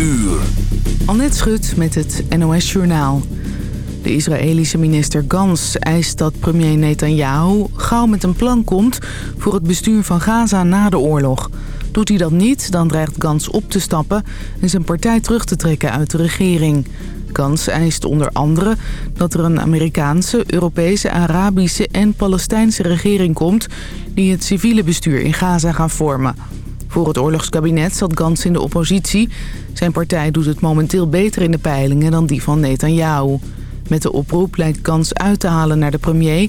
uur. Annette met het NOS Journaal. De Israëlische minister Gans eist dat premier Netanyahu gauw met een plan komt... voor het bestuur van Gaza na de oorlog. Doet hij dat niet, dan dreigt Gans op te stappen... en zijn partij terug te trekken uit de regering. Gans eist onder andere dat er een Amerikaanse, Europese, Arabische en Palestijnse regering komt... die het civiele bestuur in Gaza gaan vormen... Voor het oorlogskabinet zat Gans in de oppositie. Zijn partij doet het momenteel beter in de peilingen dan die van Netanyahu. Met de oproep lijkt Gans uit te halen naar de premier...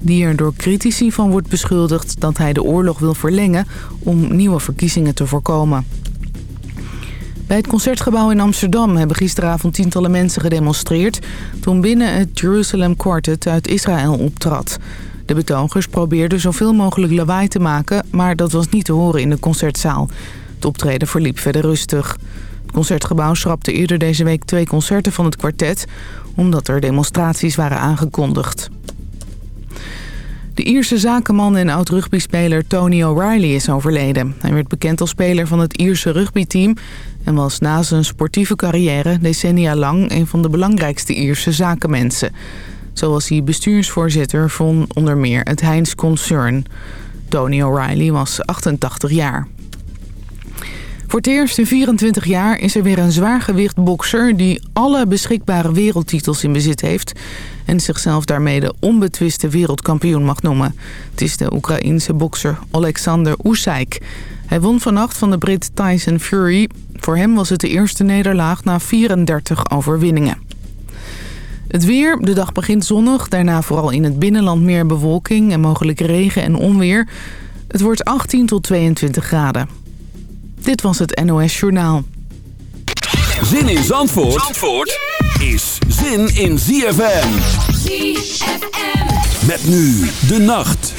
die er door critici van wordt beschuldigd dat hij de oorlog wil verlengen... om nieuwe verkiezingen te voorkomen. Bij het Concertgebouw in Amsterdam hebben gisteravond tientallen mensen gedemonstreerd... toen binnen het Jerusalem Quartet uit Israël optrad... De betogers probeerden zoveel mogelijk lawaai te maken... maar dat was niet te horen in de concertzaal. Het optreden verliep verder rustig. Het Concertgebouw schrapte eerder deze week twee concerten van het kwartet... omdat er demonstraties waren aangekondigd. De Ierse zakenman en oud-rugbyspeler Tony O'Reilly is overleden. Hij werd bekend als speler van het Ierse rugbyteam... en was na zijn sportieve carrière decennia lang... een van de belangrijkste Ierse zakenmensen... Zo was hij bestuursvoorzitter van onder meer het Heinz Concern. Tony O'Reilly was 88 jaar. Voor het eerst in 24 jaar is er weer een zwaargewicht die alle beschikbare wereldtitels in bezit heeft... en zichzelf daarmee de onbetwiste wereldkampioen mag noemen. Het is de Oekraïense bokser Alexander Usyk. Hij won vannacht van de Brit Tyson Fury. Voor hem was het de eerste nederlaag na 34 overwinningen. Het weer, de dag begint zonnig. Daarna vooral in het binnenland meer bewolking en mogelijk regen en onweer. Het wordt 18 tot 22 graden. Dit was het NOS Journaal. Zin in Zandvoort, Zandvoort is zin in ZFM. ZFM. Met nu de nacht.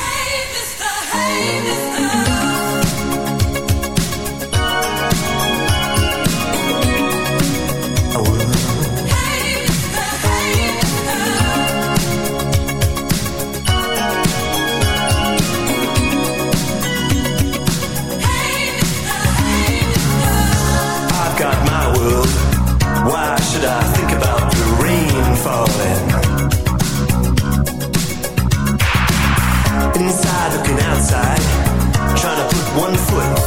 outside, trying to put one foot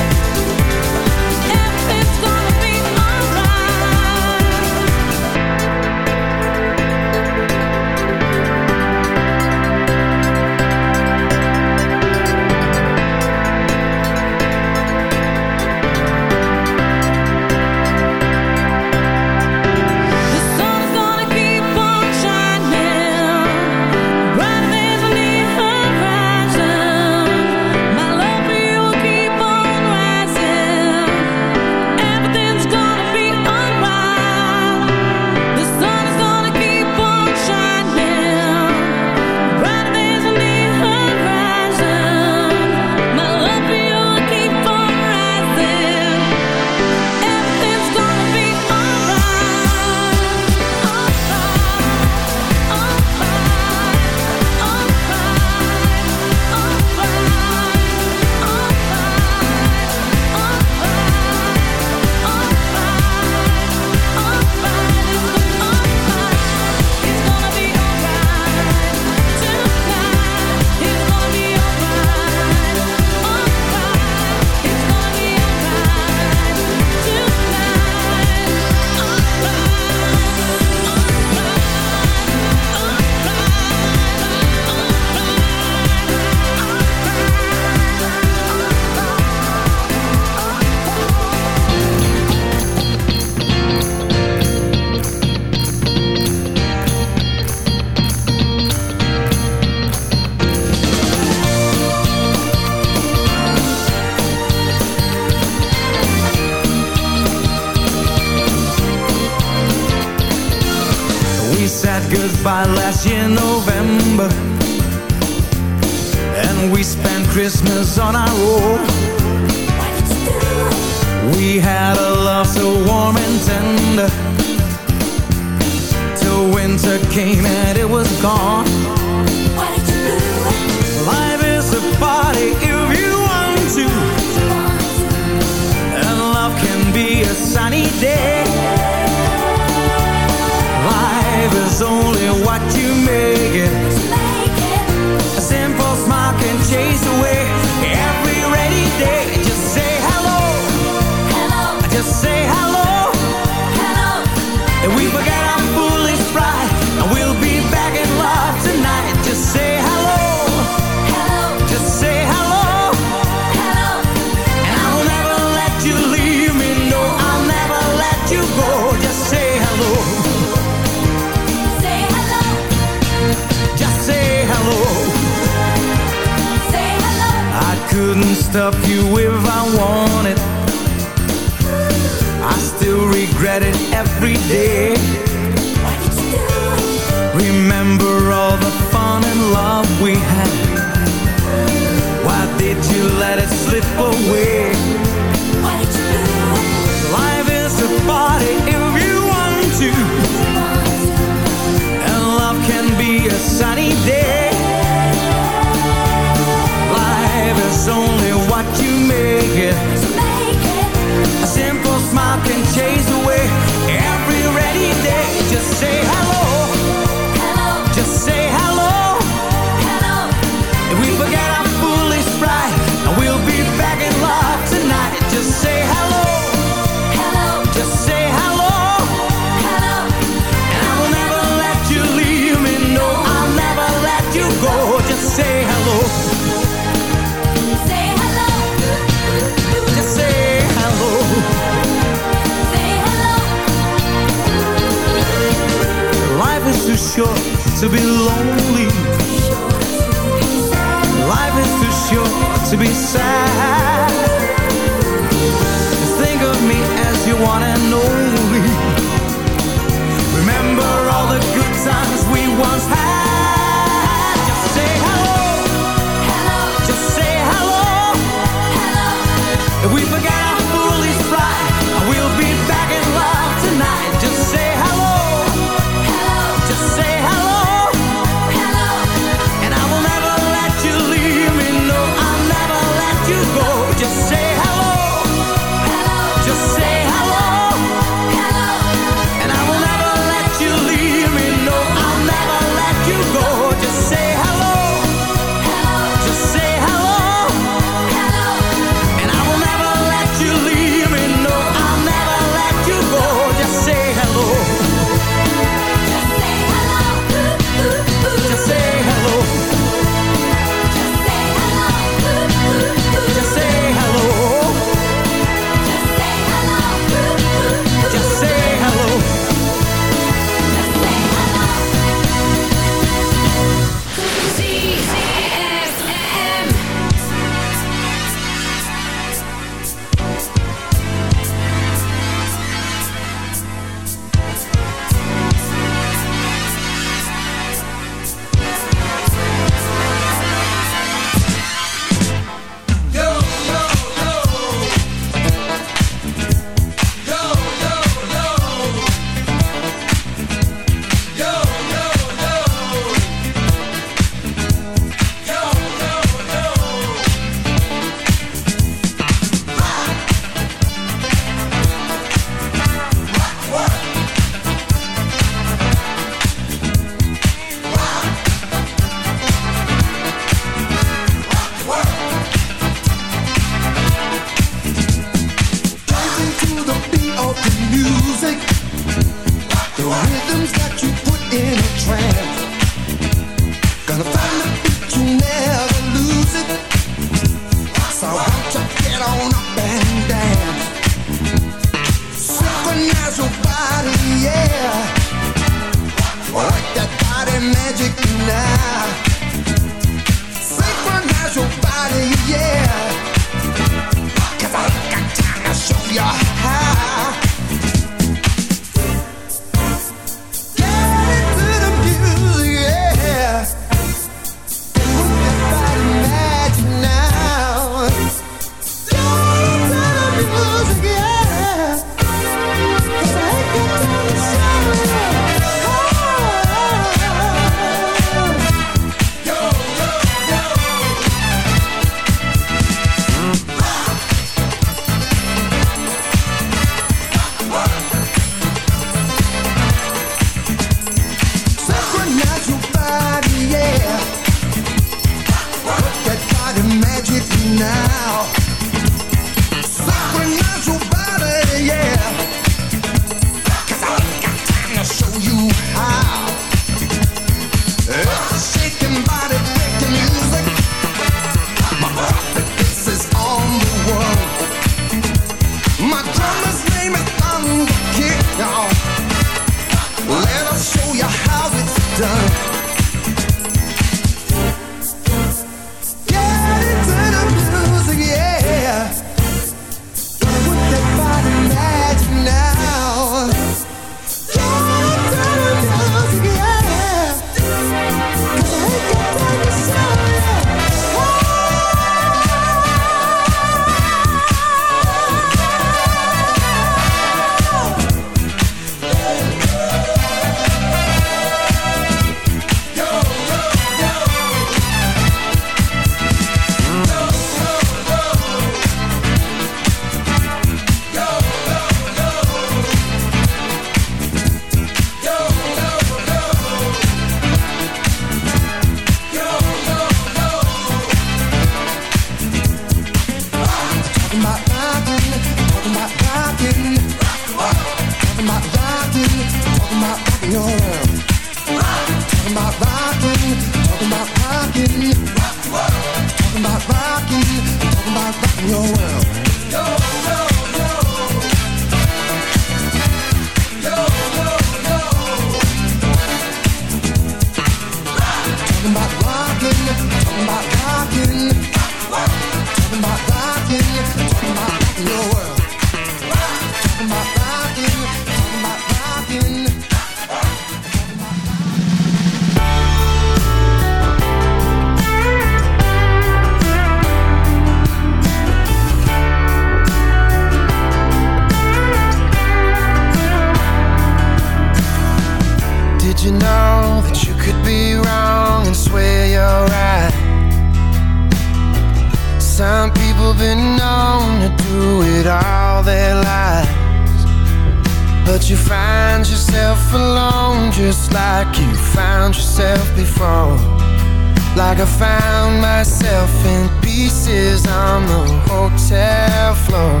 pieces on the hotel floor.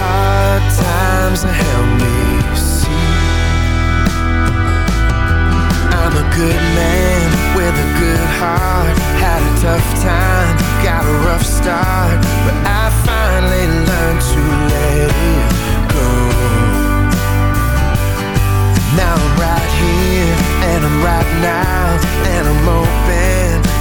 Hard times helped me see I'm a good man with a good heart. Had a tough time, got a rough start, but I finally learned to let it go. Now I'm right here and I'm right now,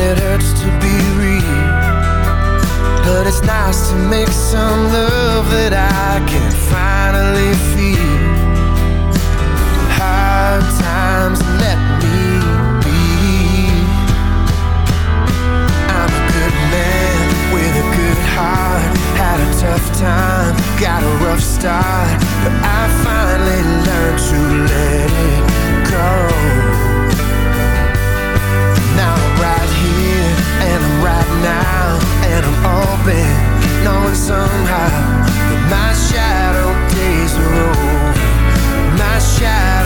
and it hurts to be real. But it's nice to make some love that I can finally feel. Hard times let me be. I'm a good man with a good heart. Had a tough time, got a rough start, but I finally learned to let it go. right now And I'm open, knowing somehow That my shadow days are over. My shadow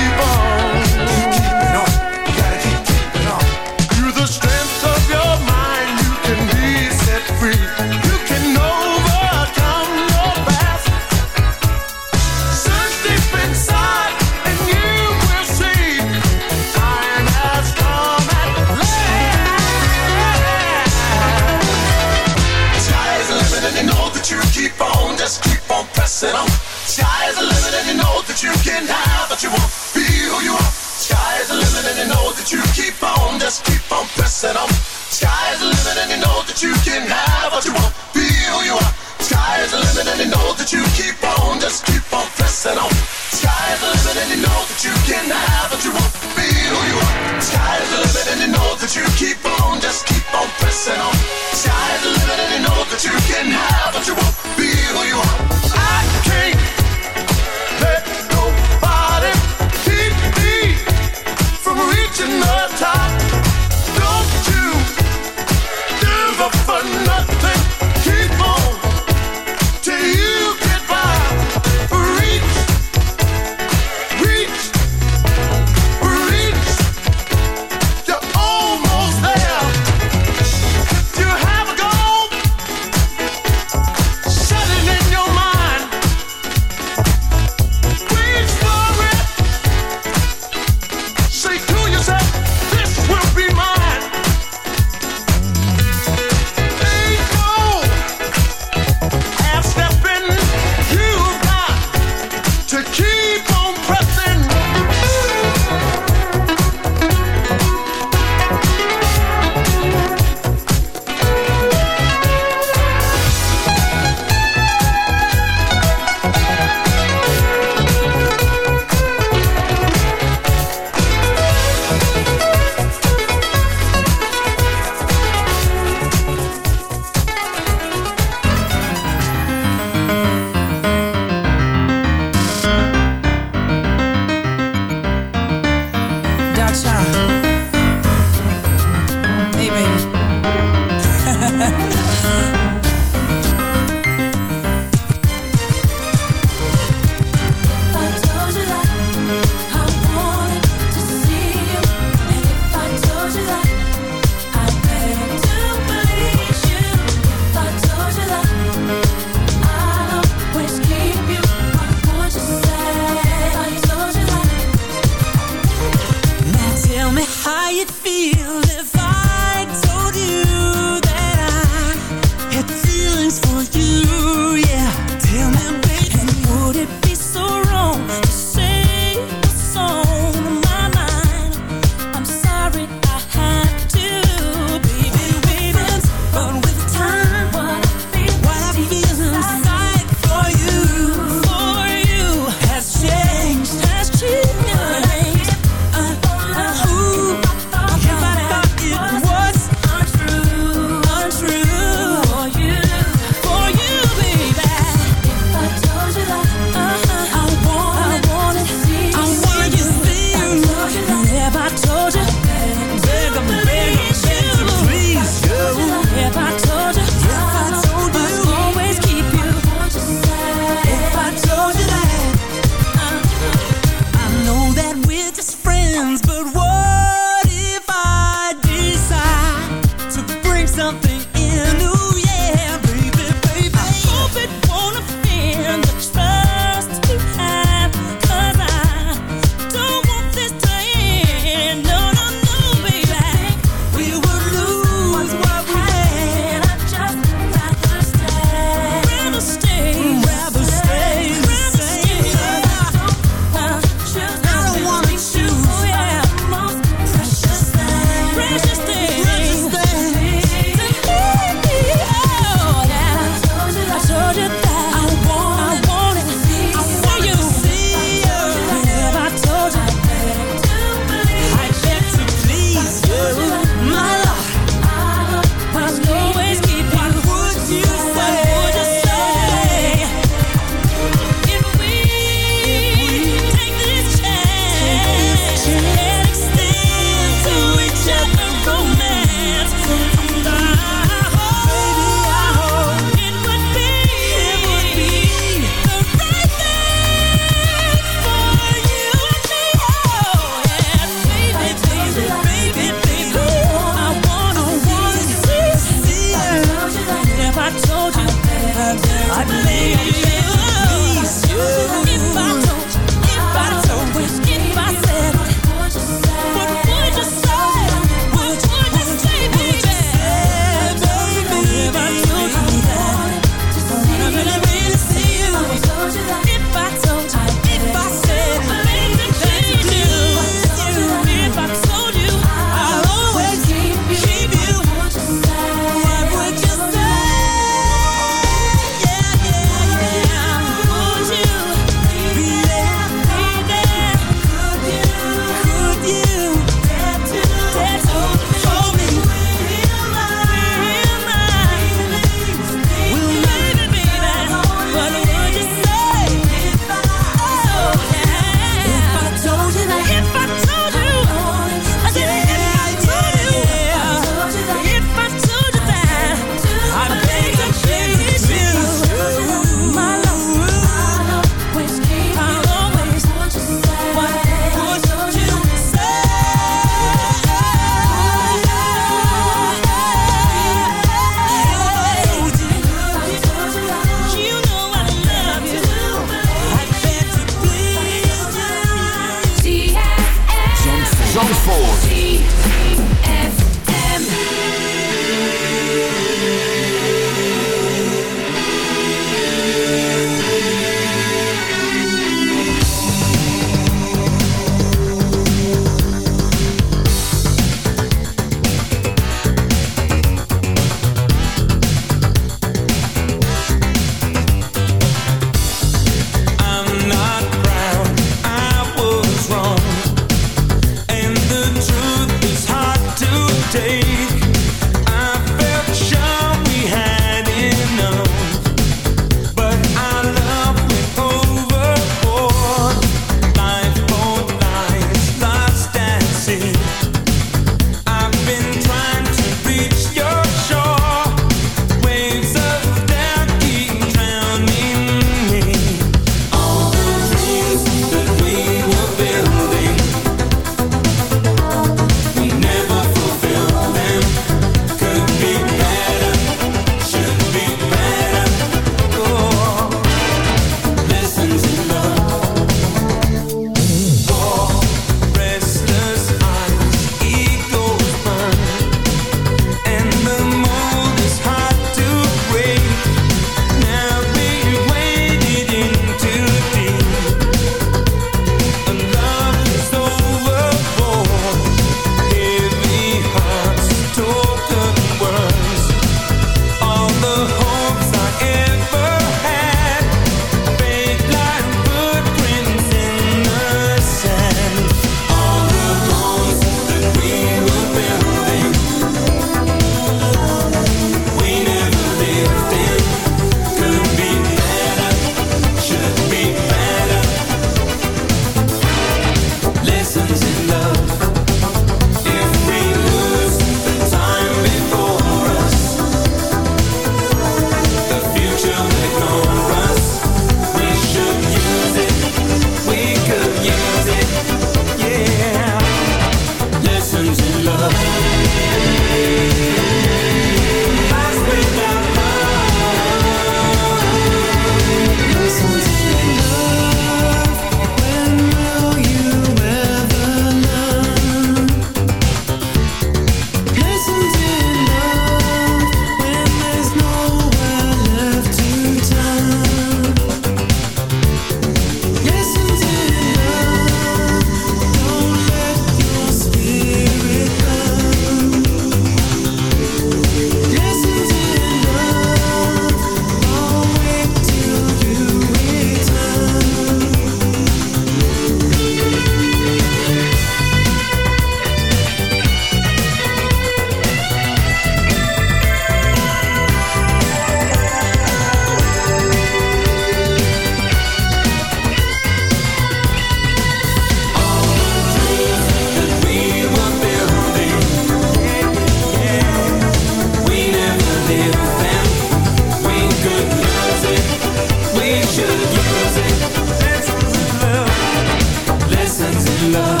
love.